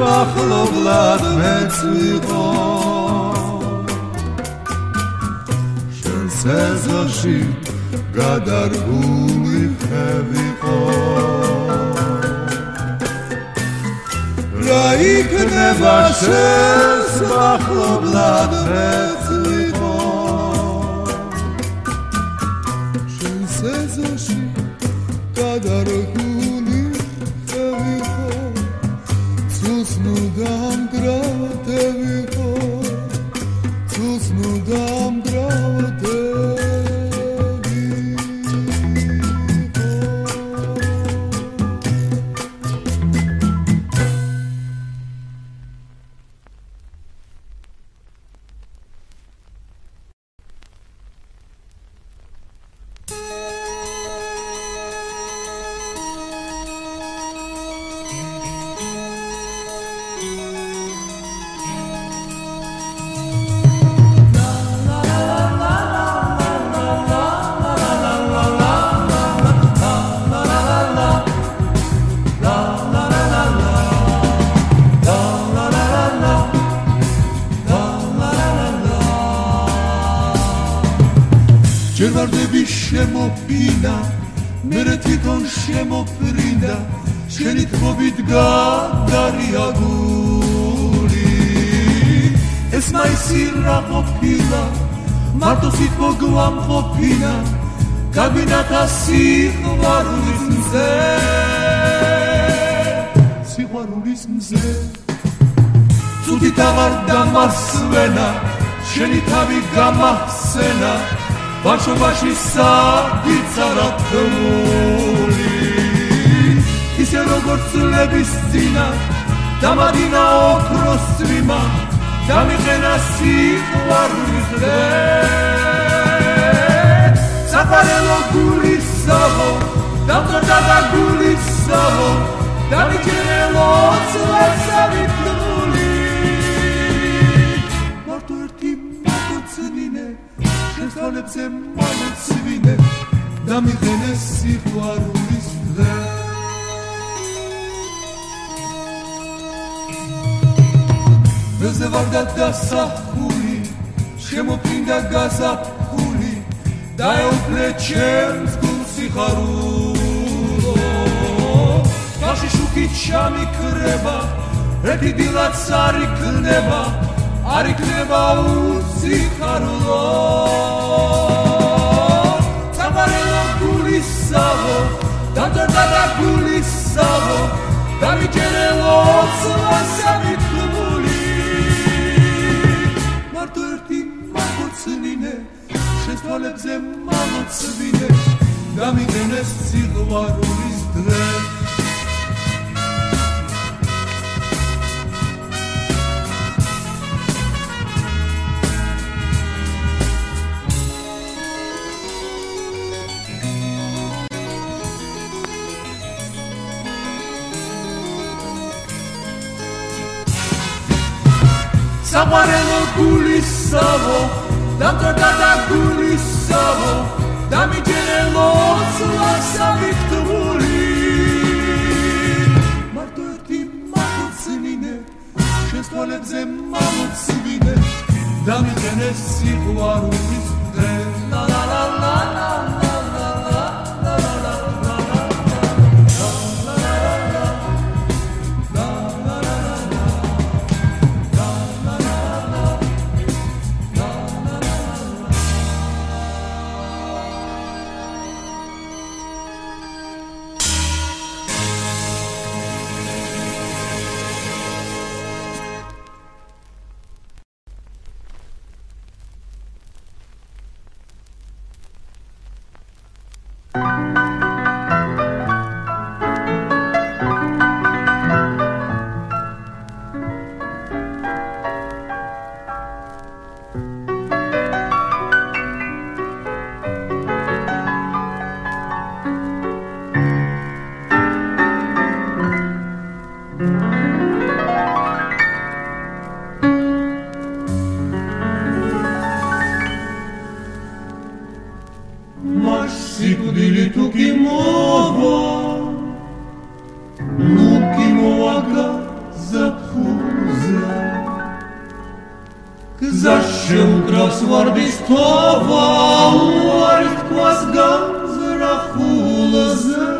მახლობლად მეცვიყო სეზონში გადარგული ხევიყო. რა იქნება შენს მახლობლად მეცვიყო შენ სეზონში გადარგული შემოფინა მერე თვითონ შემოფრინდა შენი თმობით გადარია გული ეს მაისი რა ყოფილა მარტო სიტყვა გვამყოფინა გაბინათა სიყვარულის მზე. სიყვარულის მზე. ცუდი დავარ დამასვენა შენი თავი გამახსენა ბაშობაში საგიცარა თმული ისე როგორც ლების ძინა დამადინა ოქროს წვიმა დამიყენა სიყვარულის დღე საფარელო გულისაო დამწოდა და გულისაო დამიჯერელო წლესავი შეცვალებზე მალოცვინე და მიხენე სიყვარულის დღე ველზე ვარ და დასახული შემოფრინდა გაზაფხული და ეუფლე ჩემს გულს სიხარულო გაში შუქით ჩამიქრება ერთი დილაც არ იქნება არ იქნება უსიხარულო სამარელო გულისავო დაძრდა და გულისავო დამიჯერელო სვასამითქმული მარტო ერთი მაგოცნინე შეცვალებზე მამოცვინე დამიგენეს სიყვარულის დღე საყვარელო გულისავო და გულისავო დამიჯერელო სვასამითქმული მარტო ერთი მამოცვინე შეცვალებზე მამოცვინე დამიგენეს სიყვარულის დღე Zashëm kras stova, tova, uarit gan gamzera hulazë,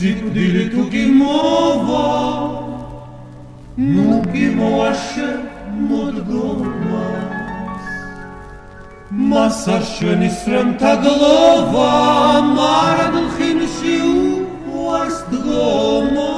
სიკვდილი თუ კი მოვა? ნუ კი მოაშე მოდგომას მას არ შენისრემთა გლოვა მარად ხინში უარს დგომა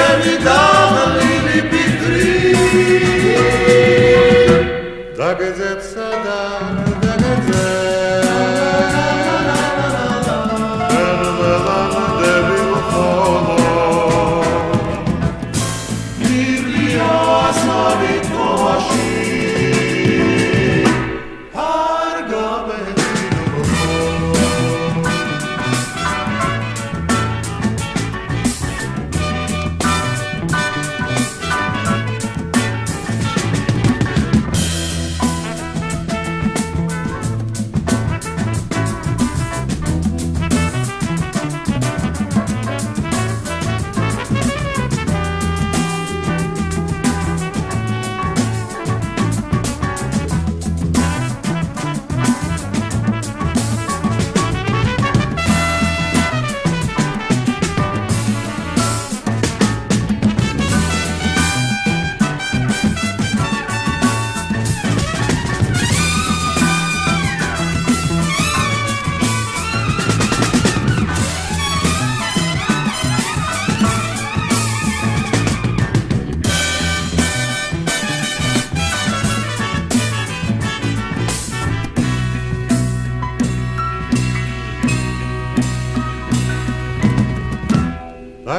eternidade.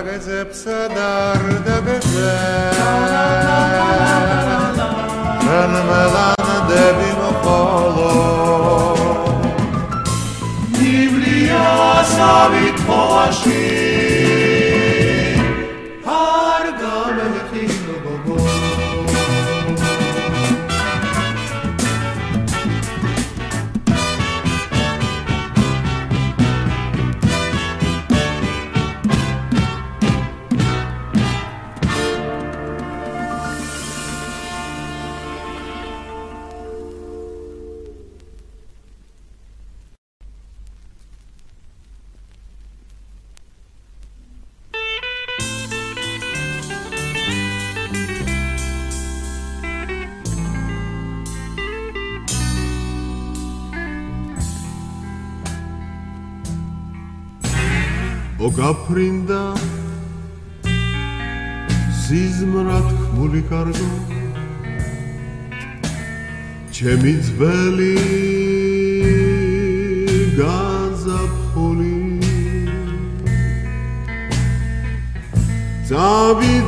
აგეძებსა და რდაგეძე რან მელანდები მოყოლო. ნიბლია სავით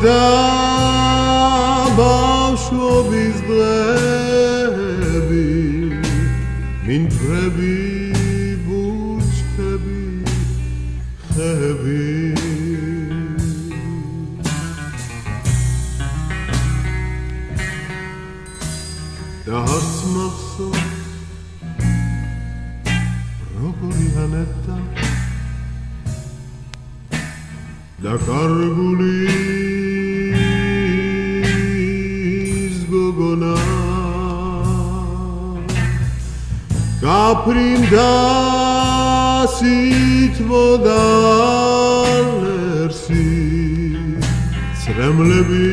da baš obizblebi min prebi გასითმოდა ერსი ცრემლები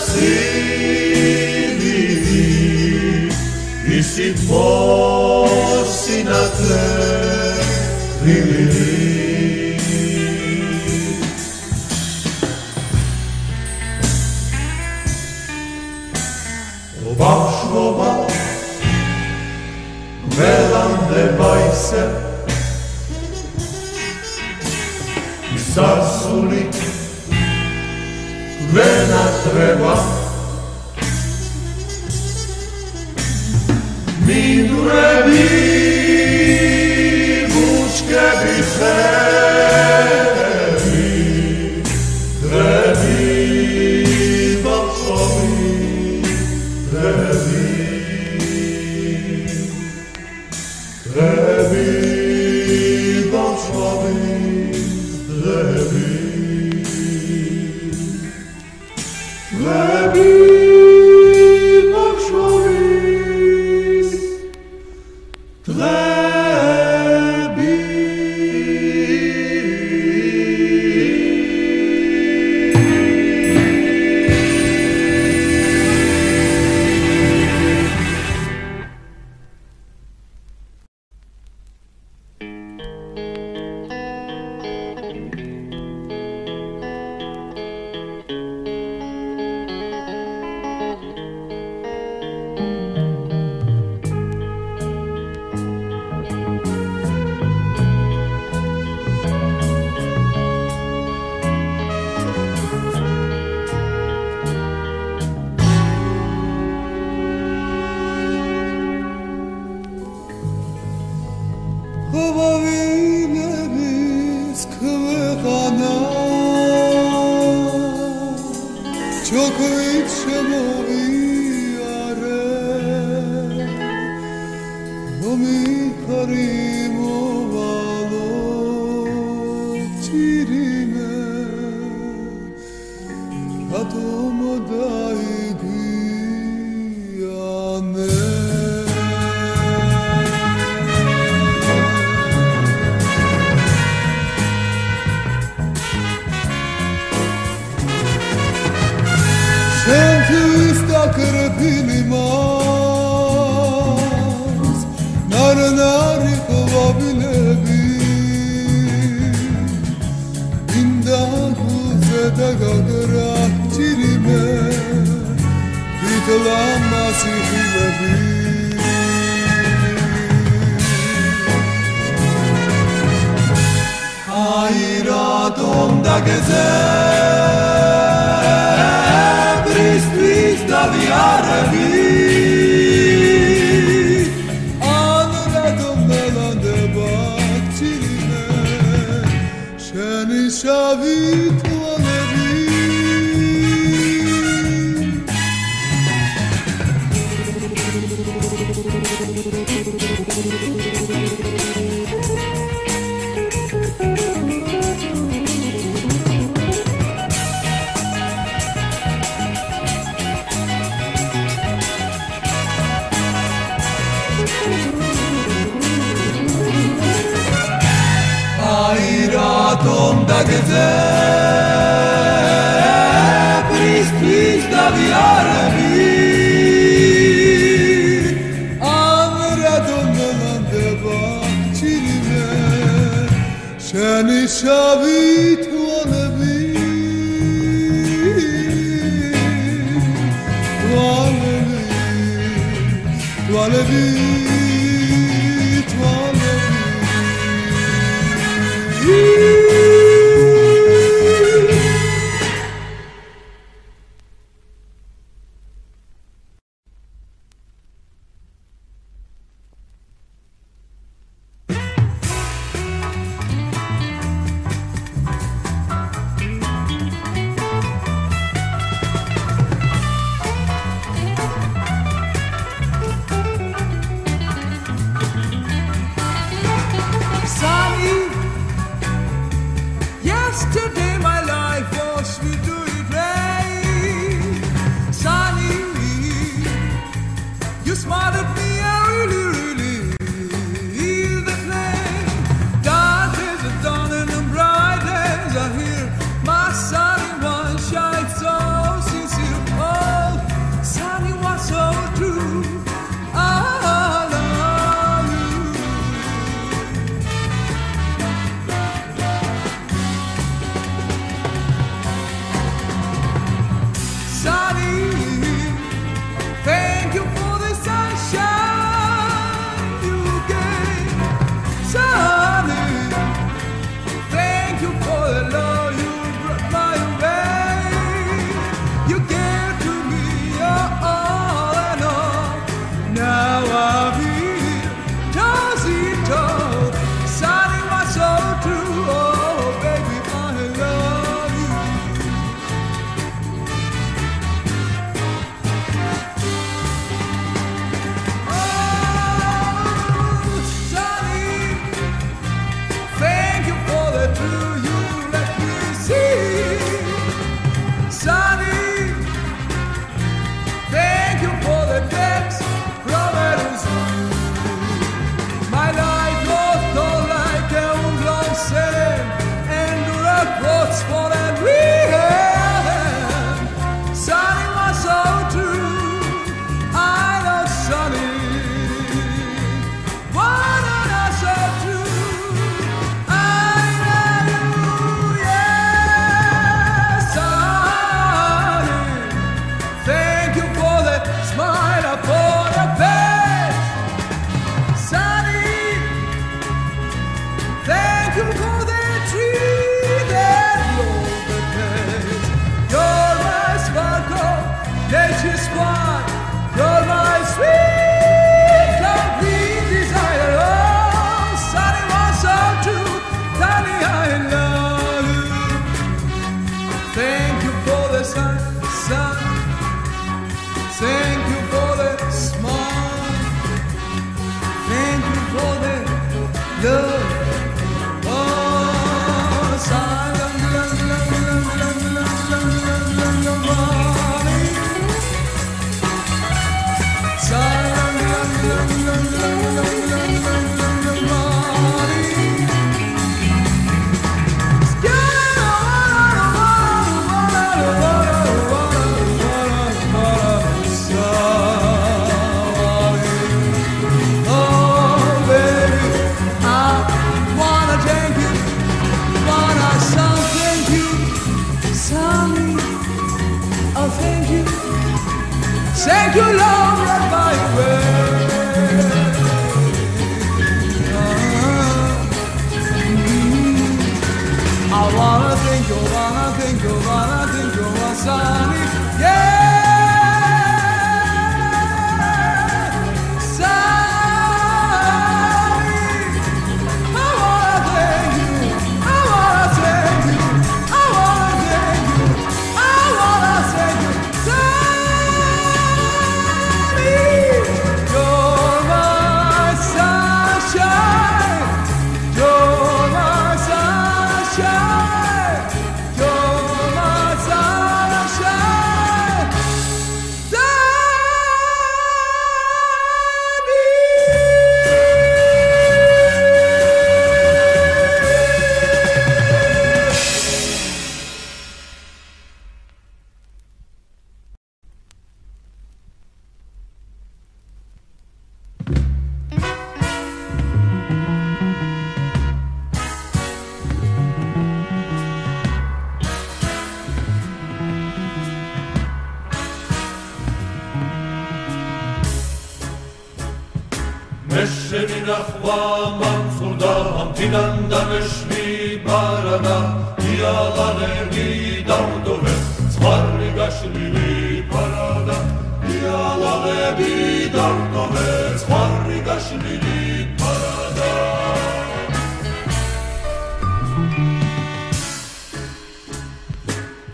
ταξίδι Είσαι φως να τρέχει Başloma Melande bajse Sasuli venas revoir Mi durebi busque bifera daga dra tirime Vitla masihi nebi Hayra domda gezer. გაკეთე ქრისტის დავიარები ამრადომელანდება ჩირიმე შენი შავით Wannabe, wannabe, wannabe.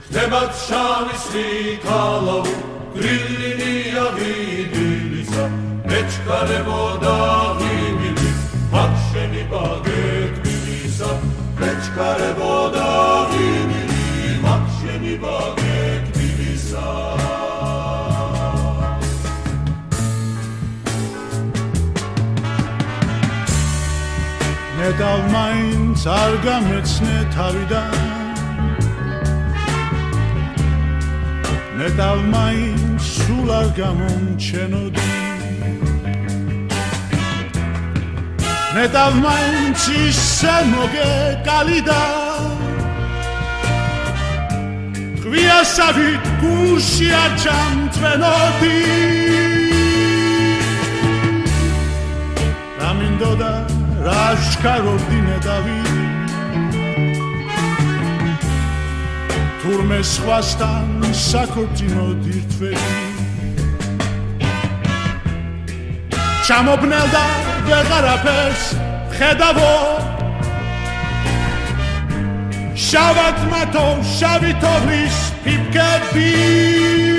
ხდებათ შავისი ქალავ გრილინია ვიდილისა მეჩქარებოდა ღიმილი მაგ შენი ბაგეთბილისა მეჩქარებოდა ღიმილი მაგ შენი ბაგეთბილისა ნეტავ მაინც არ გამეცნე თავიდან. ნეტავ მაინც სულ არ გამომჩენოდი. ნეტავ მაინც ისე მოგეკალიდა ყვიასავით გულში არ ჩამწვენოდი. რა მინდოდა რა შკარობდი ნეტავი თურმე სხვასთან საქორწინო დირთვები. ჩამობნელდა ვეღარაფერს ხედავო. შავად მათო შავი თოვლის ფიფკები